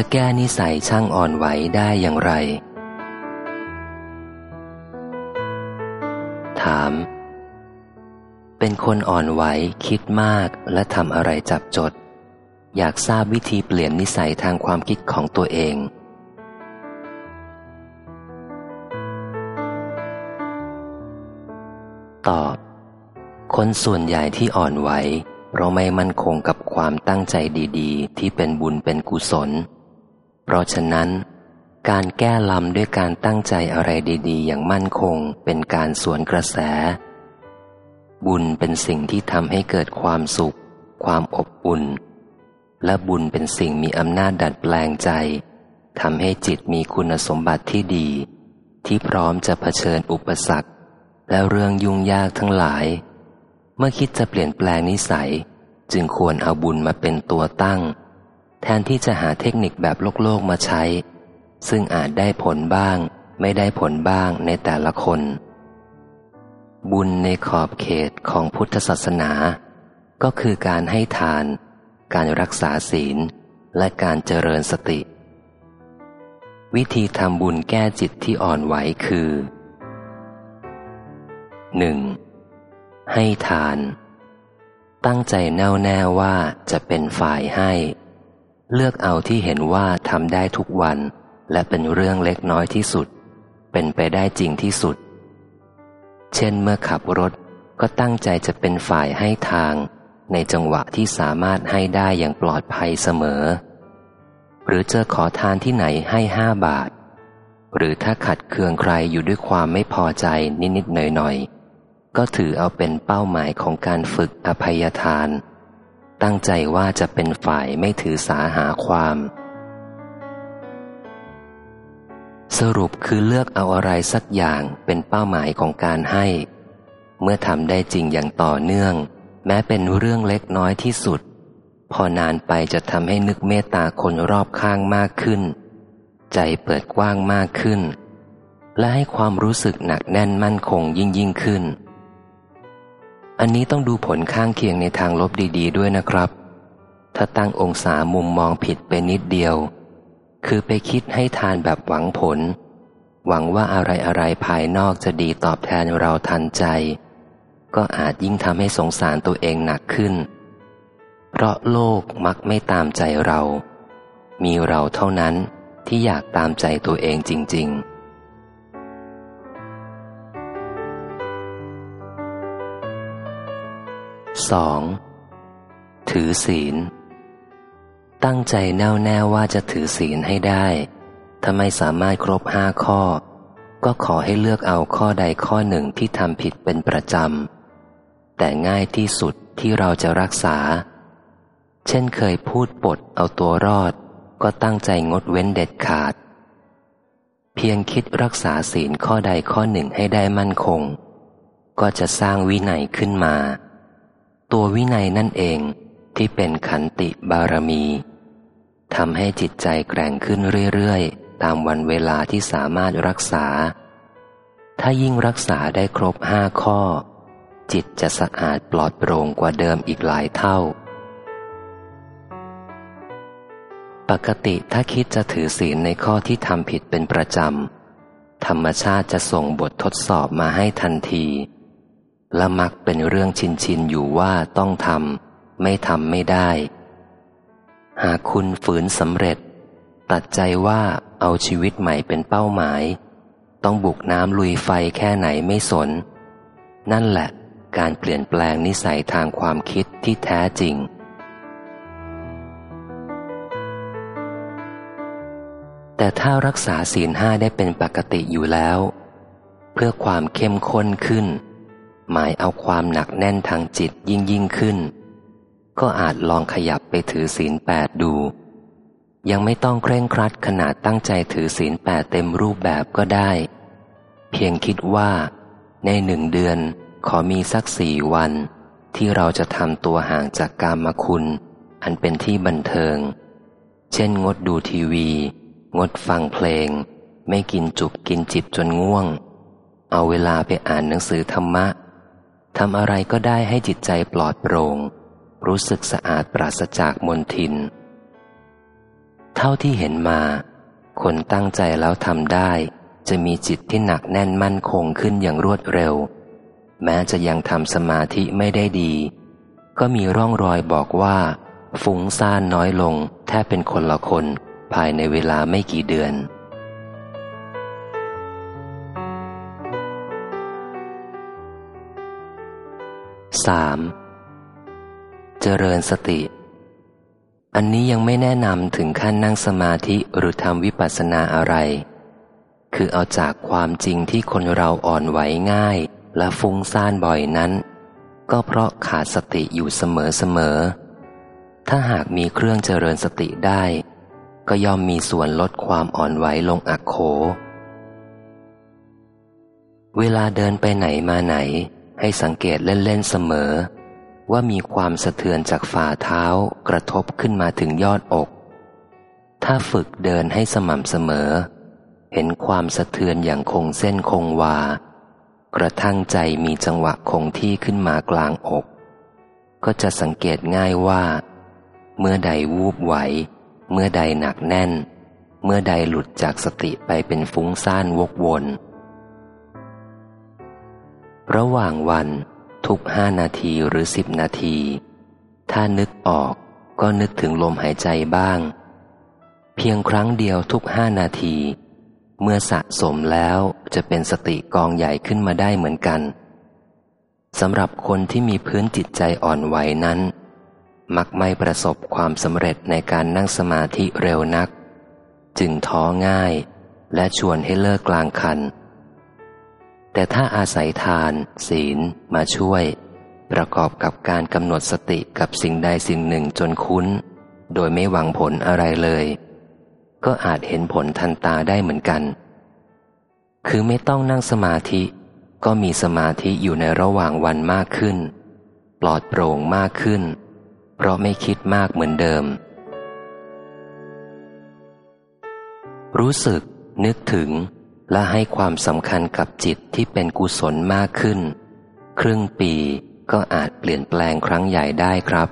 จะแก้นิสัยช่างอ่อนไหวได้อย่างไร ถาม เป็นคนอ่อนไหวคิดมากและทำอะไรจับจด อยากทราบวิธีเปลี่ยนนิสัยทางความคิดของตัวเอง ตอบ คนส่วนใหญ่ที่อ่อนไหวเพราะไม่มั่นคงกับความตั้งใจดี ๆ ที่เป็นบุญเป็นกุศล เพราะฉะนั้น การแก้ลำด้วยการตั้งใจอะไรดีๆ อย่างมั่นคงเป็นการสวนกระแส บุญเป็นสิ่งที่ทำให้เกิดความสุข ความอบอุ่น และบุญเป็นสิ่งมีอำนาจดัดแปลงใจทำให้จิตมีคุณสมบัติที่ดี ที่พร้อมจะเผชิญอุปสรรค และเรื่องยุ่งยากทั้งหลาย เมื่อคิดจะเปลี่ยนแปลงนิสัย จึงควรเอาบุญมาเป็นตัวตั้ง แทนที่จะหาเทคนิคแบบโลกโลกมาใช้ ซึ่งอาจได้ผลบ้าง ไม่ได้ผลบ้างในแต่ละคน บุญในขอบเขตของพุทธศาสนา ก็คือการให้ทาน การรักษาศีล และการเจริญสติ วิธีทำบุญแก้จิตที่อ่อนไหวคือ 1. ให้ทาน ตั้งใจแน่วแน่ว่าจะเป็นฝ่ายให้ เลือกเอาที่เห็นว่าทำได้ทุกวัน และเป็นเรื่องเล็กน้อยที่สุด เป็นไปได้จริงที่สุด เช่นเมื่อขับรถก็ตั้งใจจะเป็นฝ่ายให้ทาง ในจังหวะที่สามารถให้ได้อย่างปลอดภัยเสมอ หรือเจอขอทานที่ไหนให้ห้าบาท หรือถ้าขัดเคืองใครอยู่ด้วยความไม่พอใจนิดๆหน่อยๆก็ถือเอาเป็นเป้าหมายของการฝึกอภัยทาน ตั้งใจว่าจะเป็นฝ่ายไม่ถือสาหาความ สรุปคือเลือกเอาอะไรสักอย่างเป็นเป้าหมายของการให้ เมื่อทำได้จริงอย่างต่อเนื่อง แม้เป็นเรื่องเล็กน้อยที่สุด พอนานไปจะทำให้นึกเมตตาคนรอบข้างมากขึ้น ใจเปิดกว้างมากขึ้น และให้ความรู้สึกหนักแน่นมั่นคงยิ่งยิ่งขึ้น อันนี้ต้องดูผลข้างเคียงในทางลบดี ๆ ด้วยนะครับ ถ้าตั้งองศามุมมองผิดไปนิดเดียว คือไปคิดให้ทานแบบหวังผล หวังว่าอะไรๆภายนอกจะดีตอบแทนเราทันใจ ก็อาจยิ่งทำให้สงสารตัวเองหนักขึ้น เพราะโลกมักไม่ตามใจเรา มีเราเท่านั้นที่อยากตามใจตัวเองจริง ๆ 2. ถือศีล ตั้งใจแน่วแน่ว่าจะถือศีลให้ได้ ถ้าไม่สามารถครบห้าข้อ ก็ขอให้เลือกเอาข้อใดข้อหนึ่งที่ทำผิดเป็นประจำ แต่ง่ายที่สุดที่เราจะรักษา เช่นเคยพูดปดเอาตัวรอด ก็ตั้งใจงดเว้นเด็ดขาด เพียงคิดรักษาศีลข้อใดข้อหนึ่งให้ได้มั่นคง ก็จะสร้างวินัยขึ้นมา ตัววินัยนั่นเองที่เป็นขันติบารมีทำให้จิตใจแกร่งขึ้นเรื่อยๆ ตามวันเวลาที่สามารถรักษา ถ้ายิ่งรักษาได้ครบห้าข้อ จิตจะสะอาดปลอดโปร่งกว่าเดิมอีกหลายเท่า ปกติถ้าคิดจะถือศีลในข้อที่ทำผิดเป็นประจำ ธรรมชาติจะส่งบททดสอบมาให้ทันที และมักเป็นเรื่องชินชินอยู่ว่าต้องทำไม่ทำไม่ได้ หากคุณฝืนสำเร็จ ตัดใจว่าเอาชีวิตใหม่เป็นเป้าหมาย ต้องบุกน้ำลุยไฟแค่ไหนไม่สน นั่นแหละการเปลี่ยนแปลงนิสัยทางความคิดที่แท้จริง แต่ถ้ารักษาศีลห้าได้เป็นปกติอยู่แล้ว เพื่อความเข้มข้นขึ้น หมายเอาความหนักแน่นทางจิตยิ่งยิ่งขึ้น ก็อาจลองขยับไปถือศีลแปดดู ยังไม่ต้องเคร่งครัดขนาดตั้งใจถือศีลแปดเต็มรูปแบบก็ได้ เพียงคิดว่า ในหนึ่งเดือนขอมีสักสี่วัน ที่เราจะทำตัวห่างจากกามคุณ อันเป็นที่บันเทิง เช่นงดดูทีวี งดฟังเพลง ไม่กินจุบกินจิบจนง่วง เอาเวลาไปอ่านหนังสือธรรมะ ทำอะไรก็ได้ให้จิตใจปลอดโปร่ง รู้สึกสะอาดปราศจากมลทิน เท่าที่เห็นมา คนตั้งใจแล้วทำได้ จะมีจิตที่หนักแน่นมั่นคงขึ้นอย่างรวดเร็ว แม้จะยังทำสมาธิไม่ได้ดี ก็มีร่องรอยบอกว่า ฟุ้งซ่านน้อยลงแทบเป็นคนละคนภายในเวลาไม่กี่เดือน 3. เจริญสติ อันนี้ยังไม่แนะนำถึงขั้นนั่งสมาธิหรือทำวิปัสสนาอะไร คือเอาจากความจริงที่คนเราอ่อนไหวง่ายและฟุ้งซ่านบ่อยนั้น ก็เพราะขาดสติอยู่เสมอเสมอถ้าหากมีเครื่องเจริญสติได้ ก็ย่อมมีส่วนลดความอ่อนไหวลงอักโข เวลาเดินไปไหนมาไหน ให้สังเกตเล่นๆเสมอ ว่ามีความสะเทือนจากฝ่าเท้ากระทบขึ้นมาถึงยอดอก ถ้าฝึกเดินให้สม่ำเสมอ เห็นความสะเทือนอย่างคงเส้นคงวา กระทั่งใจมีจังหวะคงที่ขึ้นมากลางอก ก็จะสังเกตง่ายว่า เมื่อใดวูบไหว เมื่อใดหนักแน่น เมื่อใดหลุดจากสติไปเป็นฟุ้งซ่านวกวน ระหว่างวันทุกห้านาทีหรือสิบนาที ถ้านึกออกก็นึกถึงลมหายใจบ้าง เพียงครั้งเดียวทุกห้านาที เมื่อสะสมแล้วจะเป็นสติกองใหญ่ขึ้นมาได้เหมือนกันสำหรับคนที่มีพื้นจิตใจอ่อนไหวนั้น มักไม่ประสบความสำเร็จในการนั่งสมาธิเร็วนัก จึงท้อง่าย และชวนให้เลิกกลางคัน แต่ถ้าอาศัยทาน ศีลมาช่วย ประกอบกับการกำหนดสติกับสิ่งใดสิ่งหนึ่งจนคุ้น โดยไม่หวังผลอะไรเลย ก็อาจเห็นผลทันตาได้เหมือนกัน คือไม่ต้องนั่งสมาธิ ก็มีสมาธิอยู่ในระหว่างวันมากขึ้น ปลอดโปร่งมากขึ้น เพราะไม่คิดมากเหมือนเดิม รู้สึก นึกถึง และให้ความสำคัญกับจิตที่เป็นกุศลมากขึ้น ครึ่งปีก็อาจเปลี่ยนแปลงครั้งใหญ่ได้ครับ